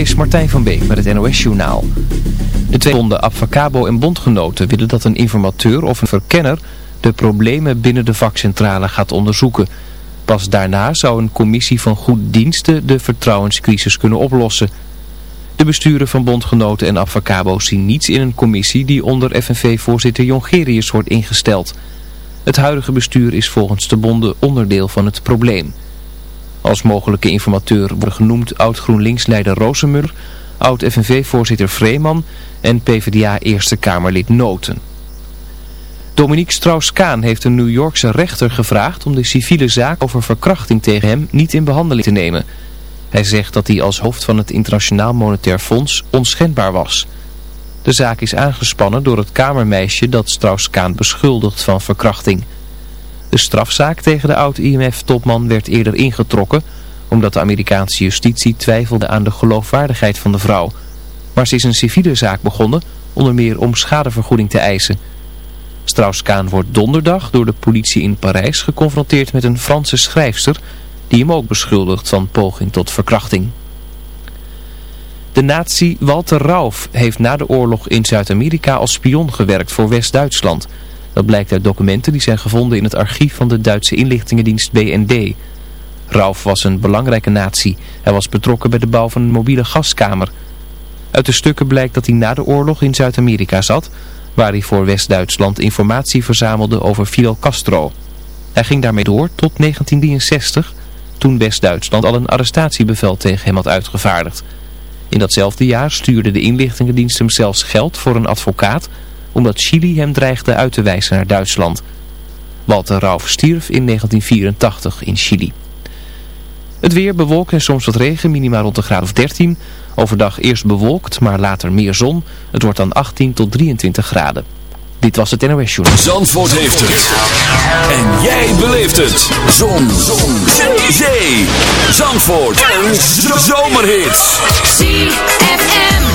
is Martijn van Beek met het NOS-journaal. De twee bonden Abfacabo en Bondgenoten willen dat een informateur of een verkenner de problemen binnen de vakcentrale gaat onderzoeken. Pas daarna zou een commissie van goed diensten de vertrouwenscrisis kunnen oplossen. De besturen van Bondgenoten en Abfacabo zien niets in een commissie die onder FNV-voorzitter Jongerius wordt ingesteld. Het huidige bestuur is volgens de bonden onderdeel van het probleem. Als mogelijke informateur worden genoemd oud-GroenLinks-leider oud-FNV-voorzitter Vreeman en PvdA Eerste Kamerlid Noten. Dominique Strauss-Kaan heeft een New Yorkse rechter gevraagd om de civiele zaak over verkrachting tegen hem niet in behandeling te nemen. Hij zegt dat hij als hoofd van het Internationaal Monetair Fonds onschendbaar was. De zaak is aangespannen door het kamermeisje dat Strauss-Kaan beschuldigt van verkrachting. De strafzaak tegen de oud-IMF-topman werd eerder ingetrokken... omdat de Amerikaanse justitie twijfelde aan de geloofwaardigheid van de vrouw. Maar ze is een civiele zaak begonnen, onder meer om schadevergoeding te eisen. Strauss-Kaan wordt donderdag door de politie in Parijs geconfronteerd met een Franse schrijfster... die hem ook beschuldigt van poging tot verkrachting. De nazi Walter Rauf heeft na de oorlog in Zuid-Amerika als spion gewerkt voor West-Duitsland... Dat blijkt uit documenten die zijn gevonden in het archief van de Duitse inlichtingendienst BND. Rauf was een belangrijke natie. Hij was betrokken bij de bouw van een mobiele gaskamer. Uit de stukken blijkt dat hij na de oorlog in Zuid-Amerika zat, waar hij voor West-Duitsland informatie verzamelde over Fidel Castro. Hij ging daarmee door tot 1963, toen West-Duitsland al een arrestatiebevel tegen hem had uitgevaardigd. In datzelfde jaar stuurde de inlichtingendienst hem zelfs geld voor een advocaat omdat Chili hem dreigde uit te wijzen naar Duitsland. Walter Rauf stierf in 1984 in Chili. Het weer bewolkt en soms wat regen, minimaal rond de graad of 13. Overdag eerst bewolkt, maar later meer zon. Het wordt dan 18 tot 23 graden. Dit was het NOS Journal. Zandvoort heeft het. En jij beleeft het. Zon. zon. Zee. Zee. Zandvoort. Een zomerhit. ZFM.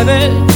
heaven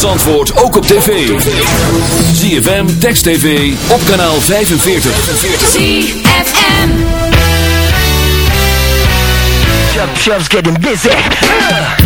Zandvoort ook op tv. ZFM, Text TV, op kanaal 45. ZFM. Chuck Shelves getting busy.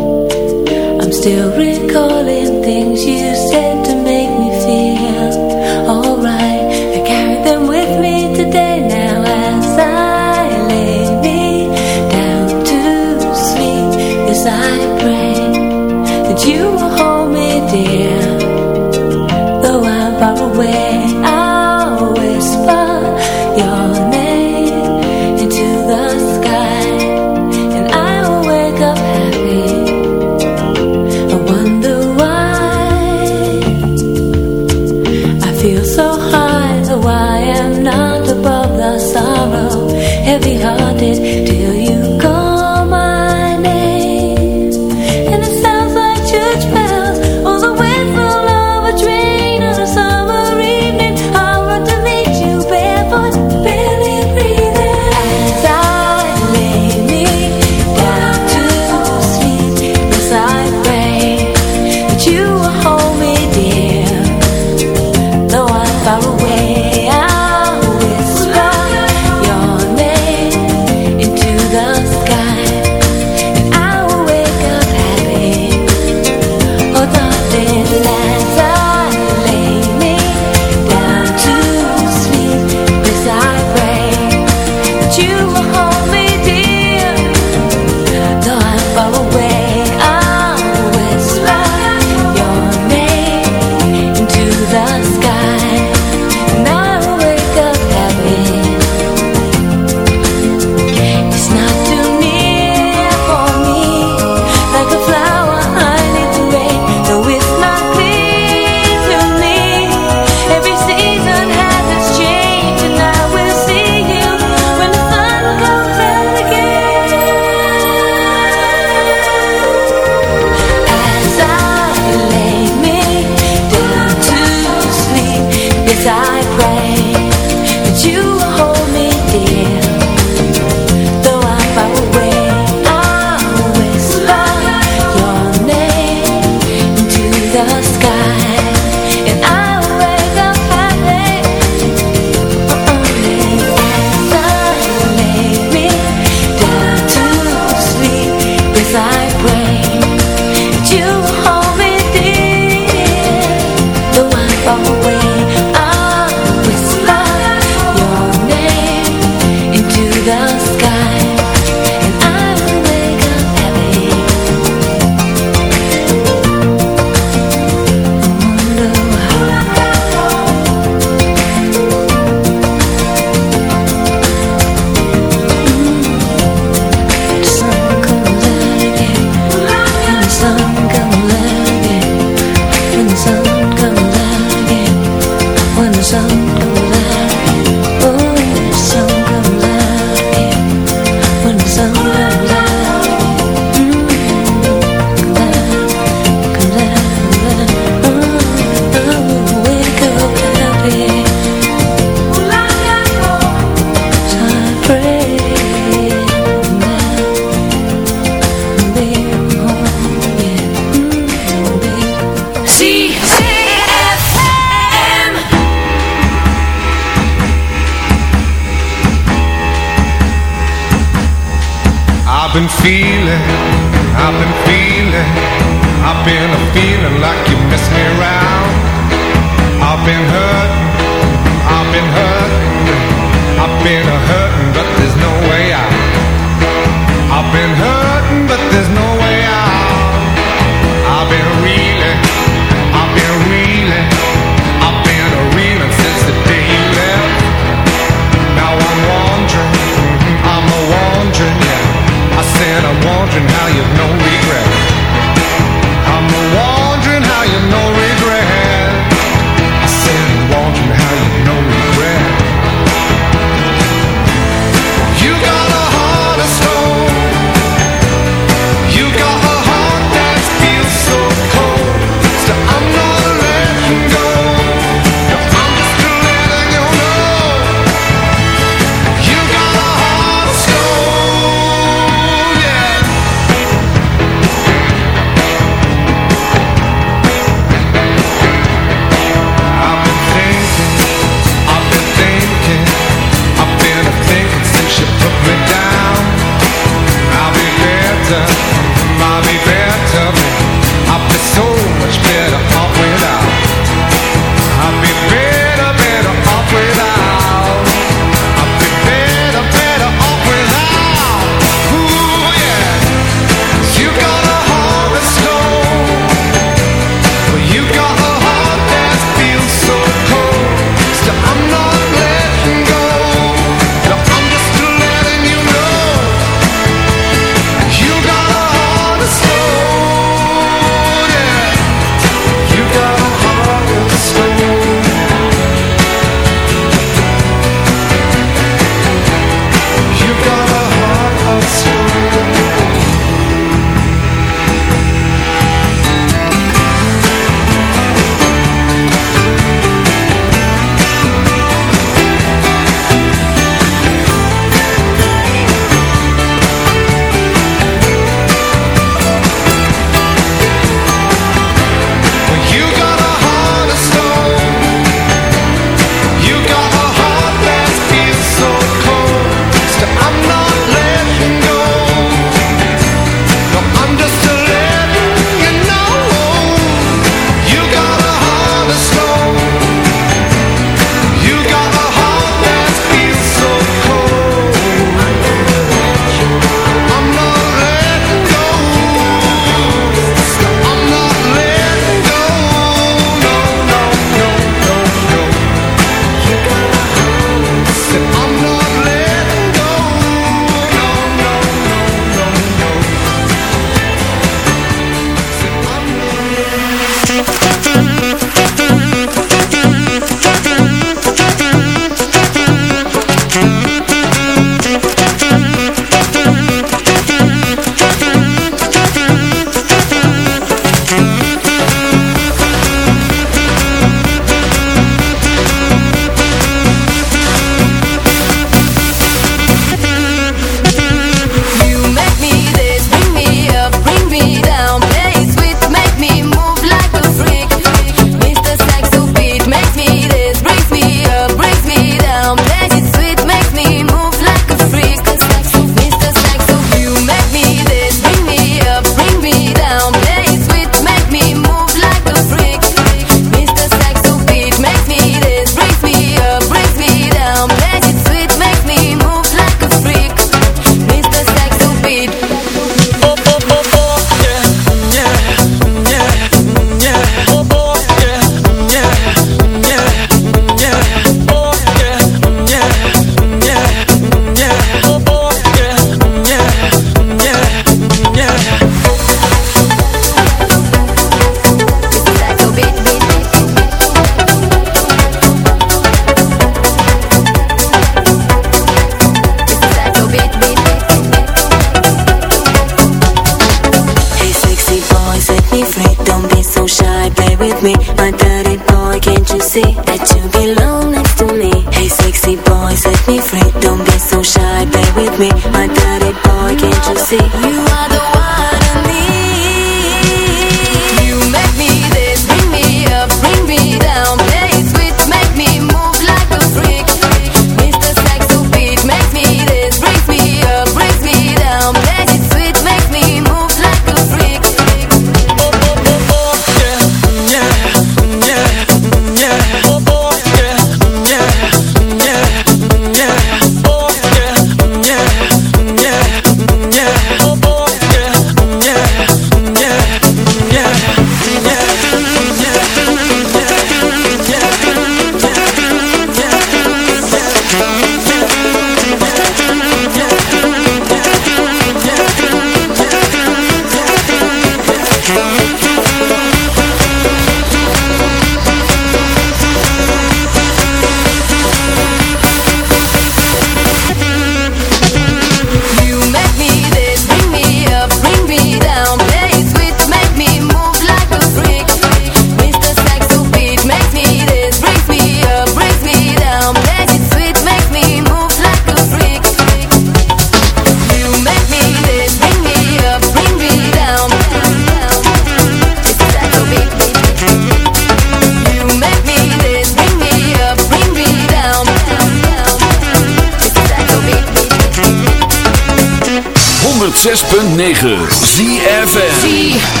106.9 ZFM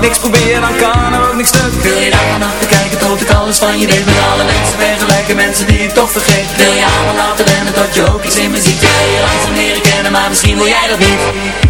ik niks probeer, dan kan er ook niks stuk. Wil je daar aan achter kijken tot ik alles van je. Weet Met alle mensen vergelijken, mensen die ik toch vergeet. Wil je allemaal laten rennen tot je ook iets in me ziet. Wil je langzaam leren kennen, maar misschien wil jij dat niet.